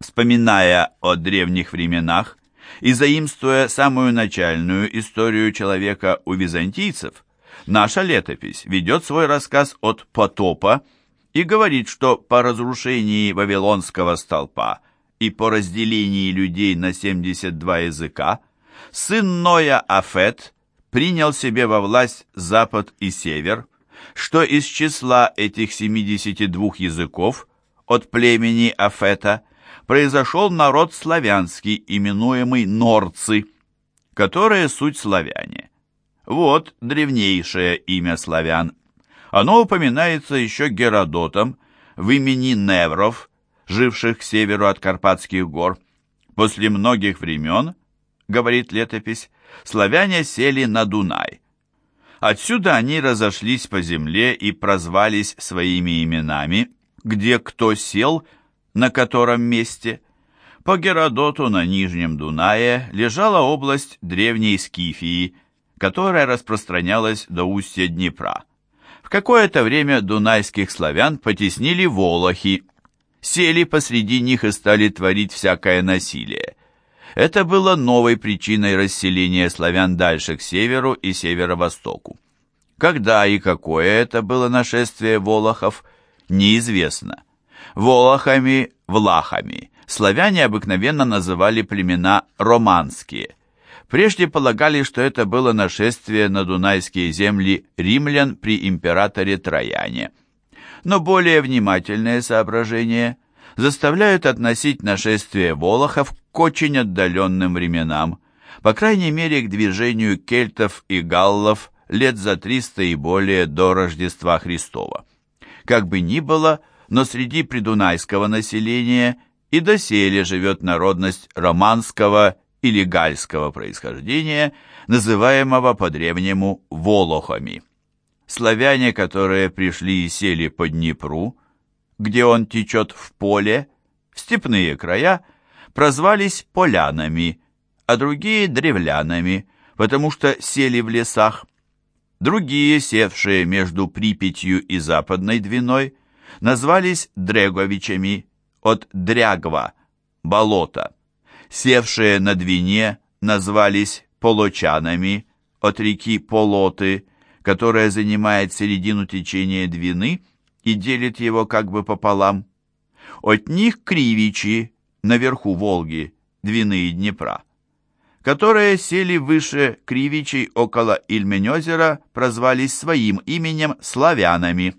Вспоминая о древних временах и заимствуя самую начальную историю человека у византийцев, наша летопись ведет свой рассказ от потопа и говорит, что по разрушении Вавилонского столпа и по разделении людей на 72 языка сын Ноя Афет принял себе во власть запад и север, что из числа этих 72 языков от племени Афета произошел народ славянский, именуемый Норцы, которые суть славяне. Вот древнейшее имя славян. Оно упоминается еще Геродотом в имени Невров, живших к северу от Карпатских гор. После многих времен, говорит летопись, славяне сели на Дунай. Отсюда они разошлись по земле и прозвались своими именами, где кто сел, на котором месте. По Геродоту на Нижнем Дунае лежала область древней Скифии, которая распространялась до устья Днепра. В какое-то время дунайских славян потеснили волохи, сели посреди них и стали творить всякое насилие. Это было новой причиной расселения славян дальше к северу и северо-востоку. Когда и какое это было нашествие волохов, неизвестно. Волохами, влахами славяне обыкновенно называли племена романские. Прежде полагали, что это было нашествие на дунайские земли римлян при императоре Трояне. Но более внимательные соображения заставляют относить нашествие волохов к очень отдаленным временам, по крайней мере к движению кельтов и галлов лет за 300 и более до Рождества Христова. Как бы ни было, но среди придунайского населения и доселе живет народность романского или гальского происхождения, называемого по-древнему волохами. Славяне, которые пришли и сели по Днепру, где он течет в поле, в степные края, прозвались полянами, а другие древлянами, потому что сели в лесах. Другие, севшие между Припятью и Западной Двиной, назвались Дреговичами от Дрягва, болото. Севшие на Двине назвались Полочанами от реки Полоты, которая занимает середину течения Двины и делит его как бы пополам. От них Кривичи наверху Волги, Двины и Днепра, которые сели выше Кривичей около Ильмень-озера, прозвались своим именем славянами,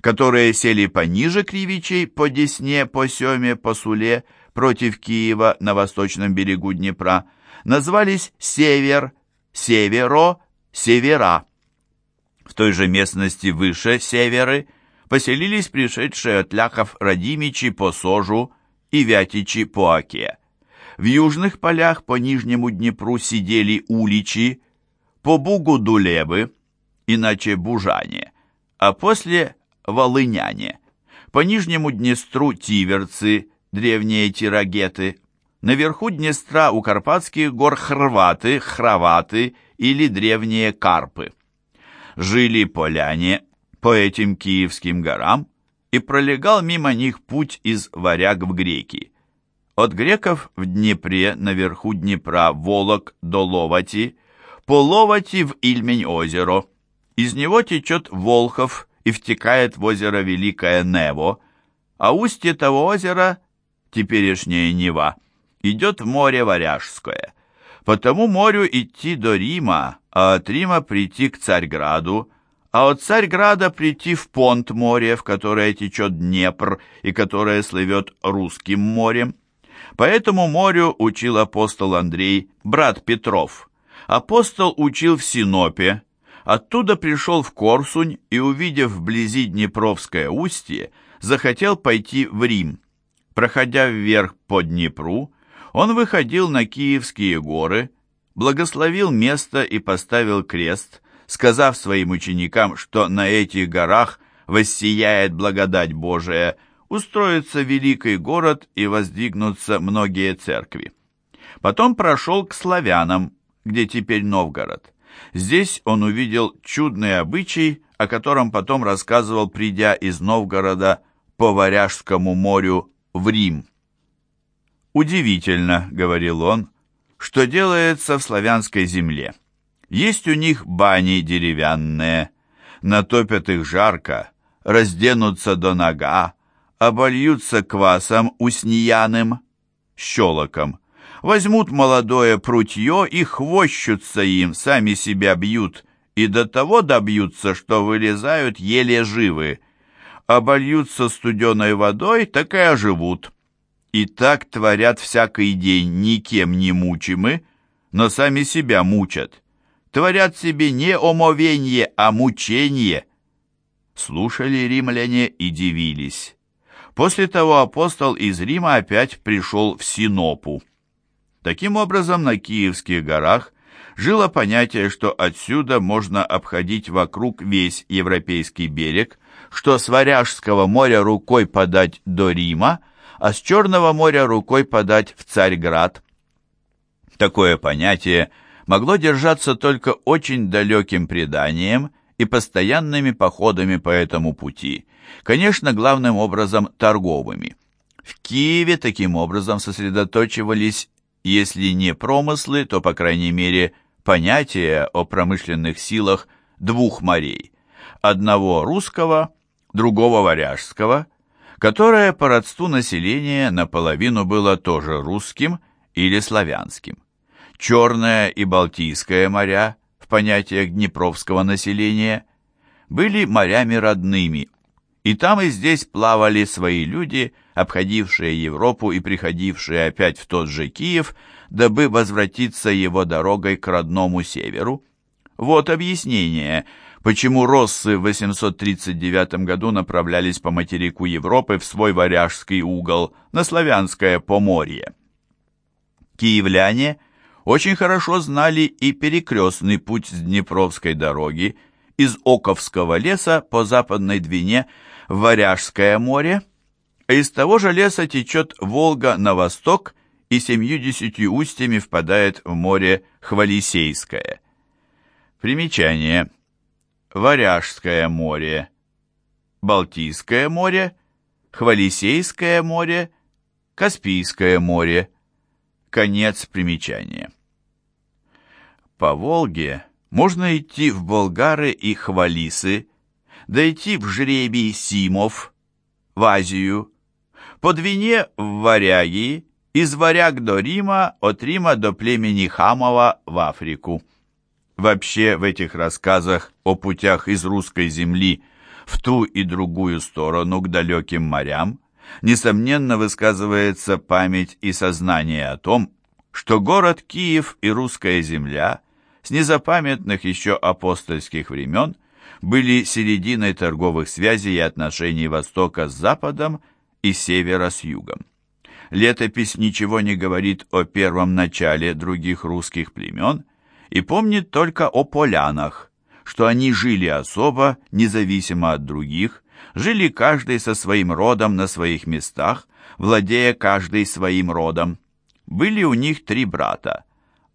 которые сели пониже Кривичей, по Десне, по Семе, по Суле, против Киева на восточном берегу Днепра, назвались Север, Северо, Севера. В той же местности выше Северы поселились пришедшие от ляхов Радимичи по Сожу, и Вятичи по Оке. В южных полях по Нижнему Днепру сидели уличи, по Бугу Дулебы, иначе Бужане, а после Волыняне. По Нижнему Днестру Тиверцы, древние тирагеты. Наверху Днестра у Карпатских гор Хрваты, Храваты или древние Карпы. Жили поляне по этим Киевским горам, и пролегал мимо них путь из варяг в греки. От греков в Днепре, наверху Днепра, Волок до Ловати, по Ловати в Ильмень-озеро. Из него течет Волхов и втекает в озеро Великое Нево, а устье того озера, теперешняя Нева, идет в море Варяжское. По тому морю идти до Рима, а от Рима прийти к Царьграду, а от Царьграда прийти в понт море, в которое течет Днепр и которое слывет русским морем. По этому морю учил апостол Андрей, брат Петров. Апостол учил в Синопе, оттуда пришел в Корсунь и, увидев вблизи Днепровское устье, захотел пойти в Рим. Проходя вверх по Днепру, он выходил на Киевские горы, благословил место и поставил крест – сказав своим ученикам, что на этих горах воссияет благодать Божия, устроится великий город и воздвигнутся многие церкви. Потом прошел к славянам, где теперь Новгород. Здесь он увидел чудный обычай, о котором потом рассказывал, придя из Новгорода по Варяжскому морю в Рим. «Удивительно», — говорил он, — «что делается в славянской земле. Есть у них бани деревянные, натопят их жарко, разденутся до нога, обольются квасом уснияным, щелоком, возьмут молодое прутье и хвощутся им, сами себя бьют, и до того добьются, что вылезают еле живы, обольются студеной водой, так и оживут. И так творят всякий день, никем не мучимы, но сами себя мучат. Творят себе не омовенье, а мучение. Слушали римляне и дивились. После того апостол из Рима опять пришел в Синопу. Таким образом, на Киевских горах жило понятие, что отсюда можно обходить вокруг весь европейский берег, что с Варяжского моря рукой подать до Рима, а с Черного моря рукой подать в Царьград. Такое понятие могло держаться только очень далеким преданием и постоянными походами по этому пути, конечно, главным образом торговыми. В Киеве таким образом сосредоточивались, если не промыслы, то, по крайней мере, понятия о промышленных силах двух морей, одного русского, другого варяжского, которое по родству населения наполовину было тоже русским или славянским. Черное и Балтийское моря, в понятиях днепровского населения, были морями родными, и там и здесь плавали свои люди, обходившие Европу и приходившие опять в тот же Киев, дабы возвратиться его дорогой к родному северу. Вот объяснение – почему россы в 839 году направлялись по материку Европы в свой варяжский угол, на славянское Поморье. Киевляне очень хорошо знали и перекрестный путь с Днепровской дороги из Оковского леса по западной Двине в Варяжское море, а из того же леса течет Волга на восток и семьюдесятью устьями впадает в море Хвалисейское. Примечание – Варяжское море, Балтийское море, Хвалисейское море, Каспийское море. Конец примечания. По Волге можно идти в Болгары и Хвалисы, дойти в жребий Симов, в Азию, по Двине в Варяги, из Варяг до Рима, от Рима до племени Хамова в Африку. Вообще в этих рассказах о путях из русской земли в ту и другую сторону к далеким морям несомненно высказывается память и сознание о том, что город Киев и русская земля с незапамятных еще апостольских времен были серединой торговых связей и отношений Востока с Западом и Севера с Югом. Летопись ничего не говорит о первом начале других русских племен, и помнит только о полянах, что они жили особо, независимо от других, жили каждый со своим родом на своих местах, владея каждый своим родом. Были у них три брата.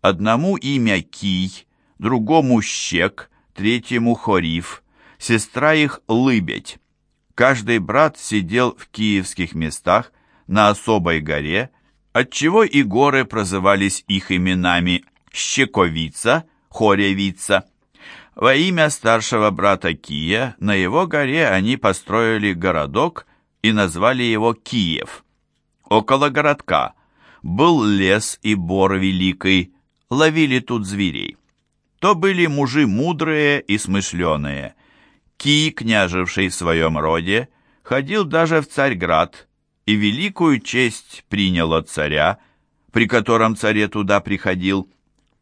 Одному имя Кий, другому Щек, третьему Хориф, сестра их Лыбедь. Каждый брат сидел в киевских местах на особой горе, отчего и горы прозывались их именами Щековица, Хоревица. Во имя старшего брата Кия на его горе они построили городок и назвали его Киев. Около городка был лес и бор великий, ловили тут зверей. То были мужи мудрые и смышленые. Кий, княжевший в своем роде, ходил даже в Царьград и великую честь принял от царя, при котором царе туда приходил,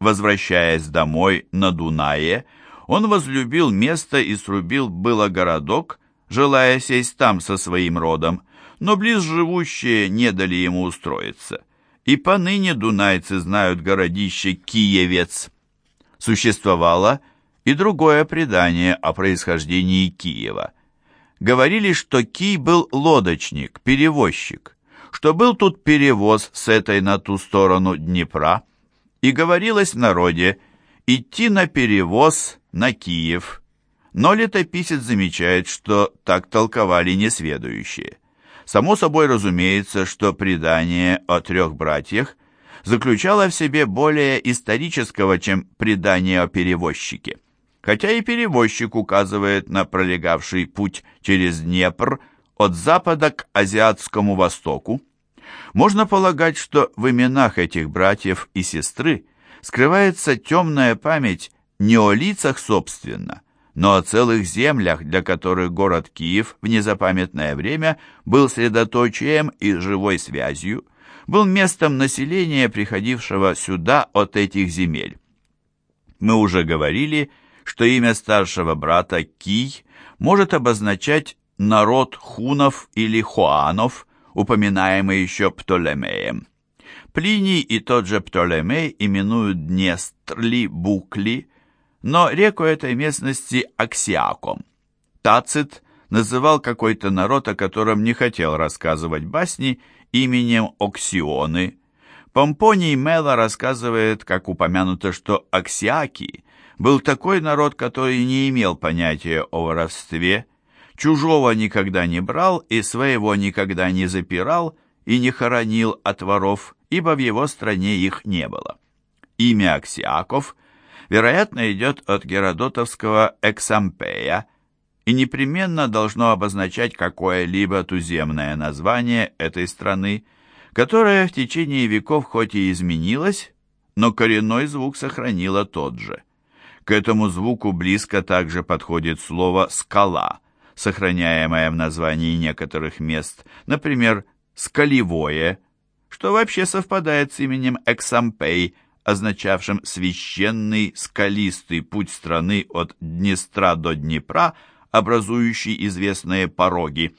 Возвращаясь домой на Дунае, он возлюбил место и срубил было городок, желая сесть там со своим родом, но близ живущие не дали ему устроиться. И поныне дунайцы знают городище Киевец. Существовало и другое предание о происхождении Киева. Говорили, что Кий был лодочник, перевозчик, что был тут перевоз с этой на ту сторону Днепра, и говорилось в народе идти на перевоз на Киев. Но летописец замечает, что так толковали несведущие. Само собой разумеется, что предание о трех братьях заключало в себе более исторического, чем предание о перевозчике. Хотя и перевозчик указывает на пролегавший путь через Днепр от запада к Азиатскому Востоку, можно полагать, что в именах этих братьев и сестры скрывается темная память не о лицах собственно, но о целых землях, для которых город Киев в незапамятное время был средоточием и живой связью, был местом населения, приходившего сюда от этих земель. Мы уже говорили, что имя старшего брата Кий может обозначать народ хунов или хуанов, упоминаемый еще Птолемеем. Плиний и тот же Птолемей именуют Днестрли, Букли, но реку этой местности Аксиаком. Тацит называл какой-то народ, о котором не хотел рассказывать басни, именем Оксионы. Помпоний Мела рассказывает, как упомянуто, что Аксиаки был такой народ, который не имел понятия о воровстве, чужого никогда не брал и своего никогда не запирал и не хоронил от воров, ибо в его стране их не было. Имя Аксиаков – вероятно, идет от геродотовского «эксампея» и непременно должно обозначать какое-либо туземное название этой страны, которое в течение веков хоть и изменилось, но коренной звук сохранило тот же. К этому звуку близко также подходит слово «скала», сохраняемое в названии некоторых мест, например, «скалевое», что вообще совпадает с именем Эксампей, означавшим священный скалистый путь страны от Днестра до Днепра, образующий известные пороги.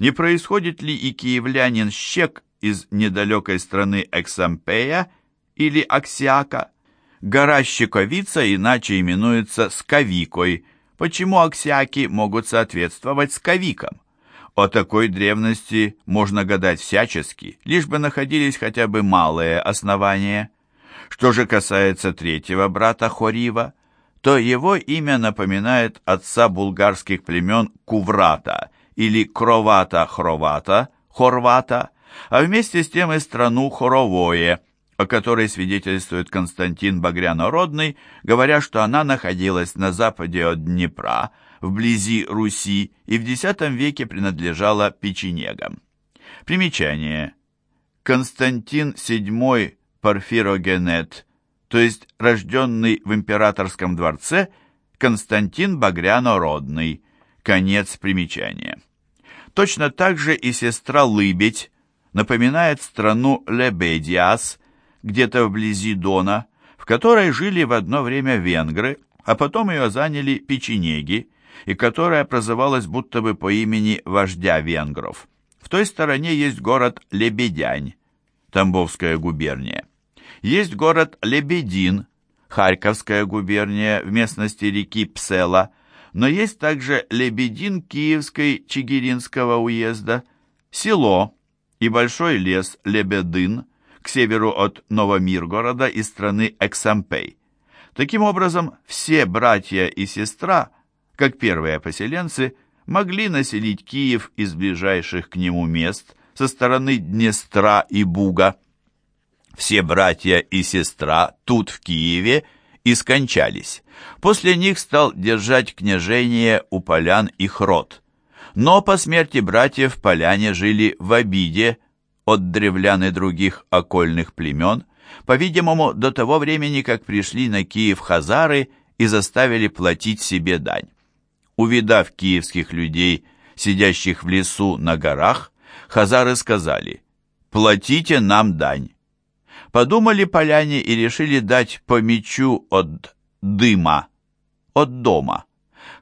Не происходит ли и киевлянин Щек из недалекой страны Эксампея или Аксиака? Гора Щековица иначе именуется Скавикой. Почему аксиаки могут соответствовать Скавикам? О такой древности можно гадать всячески, лишь бы находились хотя бы малые основания. Что же касается третьего брата Хорива, то его имя напоминает отца булгарских племен Куврата или Кровата-Хровата, Хорвата, а вместе с тем и страну Хоровое, о которой свидетельствует Константин Багрянородный, говоря, что она находилась на западе от Днепра, вблизи Руси и в X веке принадлежала печенегам. Примечание. Константин VII Порфирогенет, то есть рожденный в императорском дворце Константин Багряно-Родный. Конец примечания. Точно так же и сестра Лыбедь напоминает страну Лебедиас, где-то вблизи Дона, в которой жили в одно время венгры, а потом ее заняли печенеги, и которая прозывалась будто бы по имени вождя венгров. В той стороне есть город Лебедянь, Тамбовская губерния. Есть город Лебедин, Харьковская губерния в местности реки Псела, но есть также Лебедин Киевской Чигиринского уезда, село и большой лес Лебедин к северу от Новомиргорода и страны Эксампей. Таким образом, все братья и сестра, как первые поселенцы, могли населить Киев из ближайших к нему мест со стороны Днестра и Буга. Все братья и сестра тут, в Киеве, и скончались. После них стал держать княжение у полян их род. Но по смерти братьев поляне жили в обиде от древлян и других окольных племен, по-видимому, до того времени, как пришли на Киев хазары и заставили платить себе дань. Увидав киевских людей, сидящих в лесу на горах, хазары сказали «Платите нам дань». Подумали поляне и решили дать по мечу от дыма, от дома.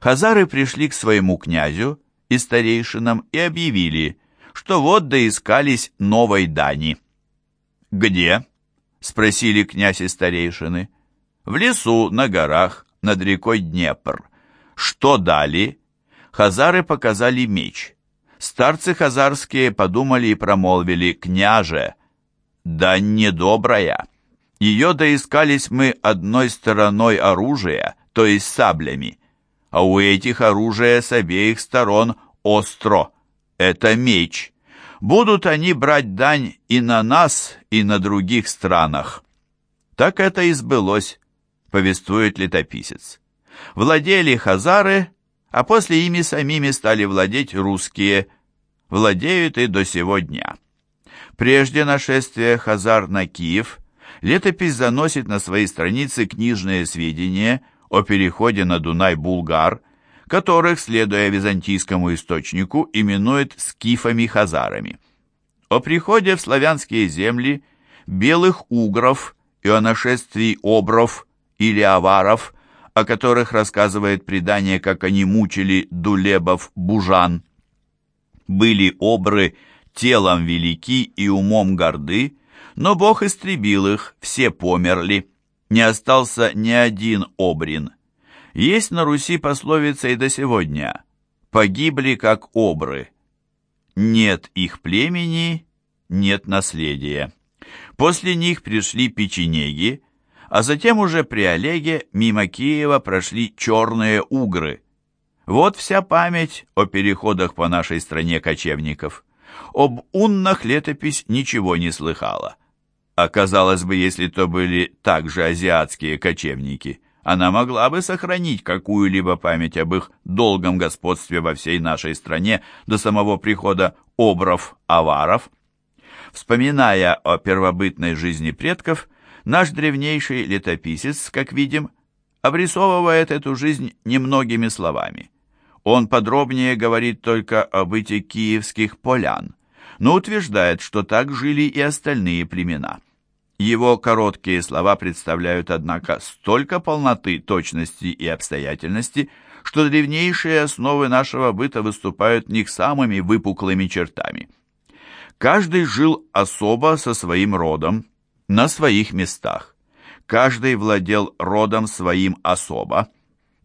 Хазары пришли к своему князю и старейшинам и объявили, что вот доискались новой дани. «Где?» — спросили князь и старейшины. «В лесу, на горах, над рекой Днепр. Что дали?» Хазары показали меч. Старцы хазарские подумали и промолвили, «Княже, да недобрая. Ее доискались мы одной стороной оружия, то есть саблями, а у этих оружия с обеих сторон остро. Это меч. Будут они брать дань и на нас, и на других странах. Так это и сбылось, повествует летописец. Владели хазары, а после ими самими стали владеть русские, владеют и до сего дня. Прежде нашествия хазар на Киев, летопись заносит на свои страницы книжные сведения о переходе на Дунай булгар, которых, следуя византийскому источнику, именует скифами-хазарами. О приходе в славянские земли белых угров и о нашествии обров или аваров, о которых рассказывает предание, как они мучили дулебов-бужан. Были обры телом велики и умом горды, но Бог истребил их, все померли. Не остался ни один обрин. Есть на Руси пословица и до сегодня «погибли, как обры». Нет их племени, нет наследия. После них пришли печенеги, а затем уже при Олеге мимо Киева прошли черные угры. Вот вся память о переходах по нашей стране кочевников. Об уннах летопись ничего не слыхала. Оказалось бы, если то были также азиатские кочевники – она могла бы сохранить какую-либо память об их долгом господстве во всей нашей стране до самого прихода обров-аваров. Вспоминая о первобытной жизни предков, наш древнейший летописец, как видим, обрисовывает эту жизнь немногими словами. Он подробнее говорит только о быте киевских полян, но утверждает, что так жили и остальные племена. Его короткие слова представляют, однако, столько полноты, точности и обстоятельности, что древнейшие основы нашего быта выступают в них самыми выпуклыми чертами. Каждый жил особо со своим родом, на своих местах. Каждый владел родом своим особо,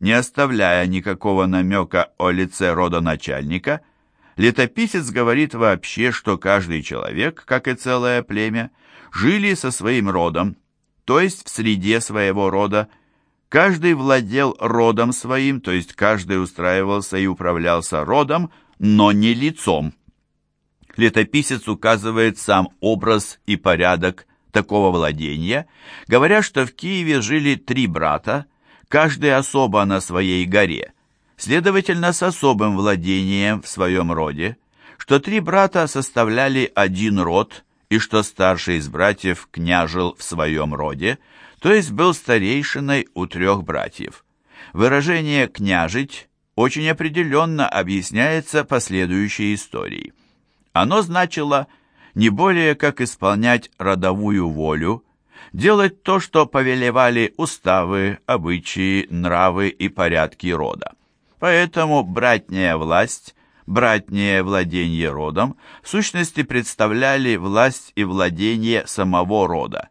не оставляя никакого намека о лице родоначальника, летописец говорит вообще, что каждый человек, как и целое племя, жили со своим родом, то есть в среде своего рода. Каждый владел родом своим, то есть каждый устраивался и управлялся родом, но не лицом. Летописец указывает сам образ и порядок такого владения, говоря, что в Киеве жили три брата, каждый особо на своей горе, следовательно, с особым владением в своем роде, что три брата составляли один род – и что старший из братьев княжил в своем роде, то есть был старейшиной у трех братьев. Выражение «княжить» очень определенно объясняется последующей историей. Оно значило не более как исполнять родовую волю, делать то, что повелевали уставы, обычаи, нравы и порядки рода. Поэтому братняя власть братнее владение родом, в сущности представляли власть и владение самого рода.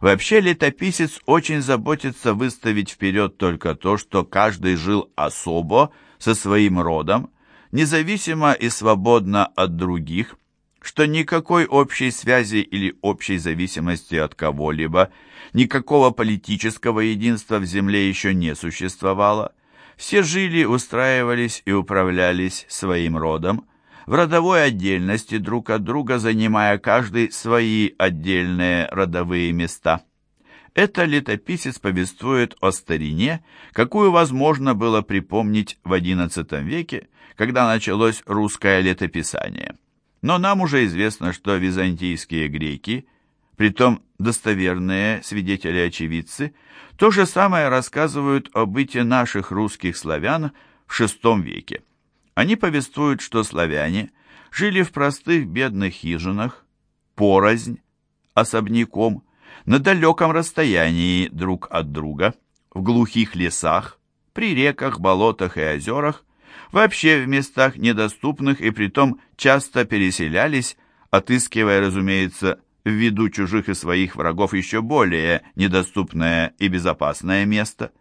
Вообще летописец очень заботится выставить вперед только то, что каждый жил особо со своим родом, независимо и свободно от других, что никакой общей связи или общей зависимости от кого-либо, никакого политического единства в земле еще не существовало, все жили, устраивались и управлялись своим родом, в родовой отдельности друг от друга, занимая каждый свои отдельные родовые места. Это летописец повествует о старине, какую возможно было припомнить в XI веке, когда началось русское летописание. Но нам уже известно, что византийские греки, притом достоверные свидетели-очевидцы, то же самое рассказывают о быте наших русских славян в VI веке. Они повествуют, что славяне жили в простых бедных хижинах, порознь, особняком, на далеком расстоянии друг от друга, в глухих лесах, при реках, болотах и озерах, вообще в местах недоступных и притом часто переселялись, отыскивая, разумеется, в виду чужих и своих врагов еще более недоступное и безопасное место,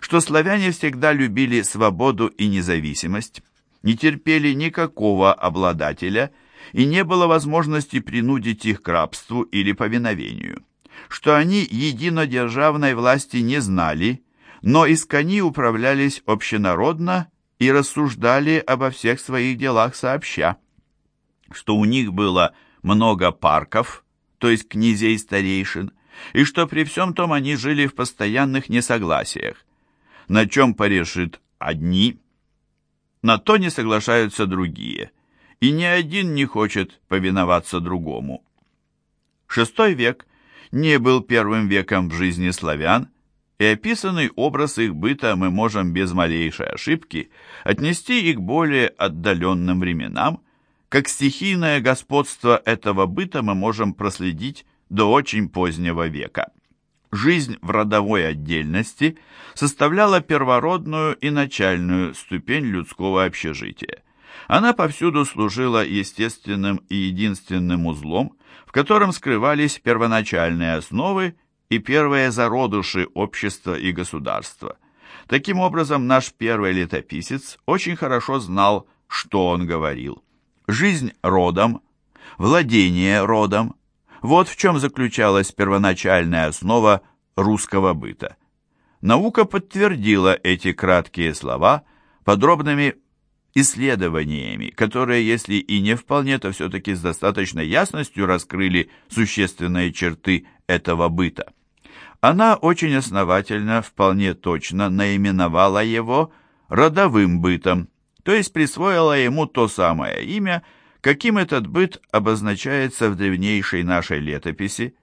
что славяне всегда любили свободу и независимость, не терпели никакого обладателя и не было возможности принудить их к рабству или повиновению, что они единодержавной власти не знали, но искони управлялись общенародно и рассуждали обо всех своих делах сообща, что у них было много парков, то есть князей-старейшин, и что при всем том они жили в постоянных несогласиях. На чем порешит одни, на то не соглашаются другие, и ни один не хочет повиноваться другому. Шестой век не был первым веком в жизни славян, и описанный образ их быта мы можем без малейшей ошибки отнести и к более отдаленным временам, как стихийное господство этого быта мы можем проследить до очень позднего века. Жизнь в родовой отдельности составляла первородную и начальную ступень людского общежития. Она повсюду служила естественным и единственным узлом, в котором скрывались первоначальные основы и первые зародыши общества и государства. Таким образом, наш первый летописец очень хорошо знал, что он говорил. Жизнь родом, владение родом – вот в чем заключалась первоначальная основа русского быта. Наука подтвердила эти краткие слова подробными исследованиями, которые, если и не вполне, то все-таки с достаточной ясностью раскрыли существенные черты этого быта. Она очень основательно, вполне точно наименовала его родовым бытом, то есть присвоила ему то самое имя, каким этот быт обозначается в древнейшей нашей летописи.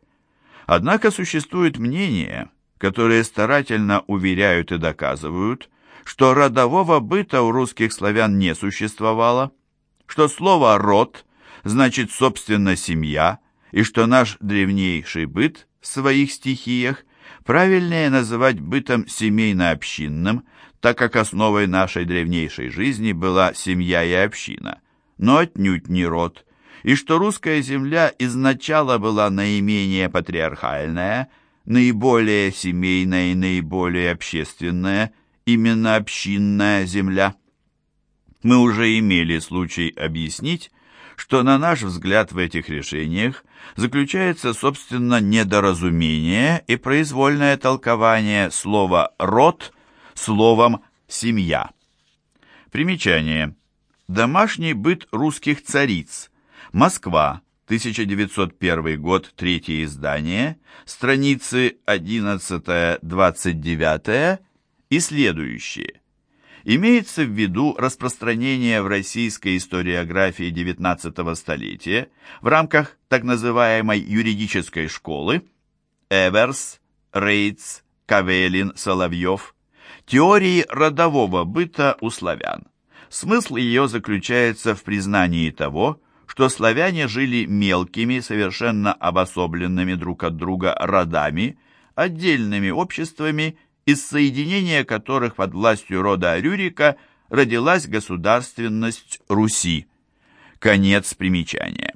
Однако существует мнения, которые старательно уверяют и доказывают, что родового быта у русских славян не существовало, что слово «род» значит, собственно, семья, и что наш древнейший быт в своих стихиях правильнее называть бытом семейно-общинным, так как основой нашей древнейшей жизни была семья и община – но отнюдь не род, и что русская земля изначала была наименее патриархальная, наиболее семейная и наиболее общественная, именно общинная земля. Мы уже имели случай объяснить, что, на наш взгляд, в этих решениях заключается, собственно, недоразумение и произвольное толкование слова «род» словом «семья». Примечание. Домашний быт русских цариц. Москва, 1901 год, третье издание, страницы 11-29 и следующие. Имеется в виду распространение в российской историографии XIX столетия в рамках так называемой юридической школы Эверс, Рейтс, Кавелин, Соловьев теории родового быта у славян. Смысл ее заключается в признании того, что славяне жили мелкими, совершенно обособленными друг от друга родами, отдельными обществами, из соединения которых под властью рода Рюрика родилась государственность Руси. Конец примечания.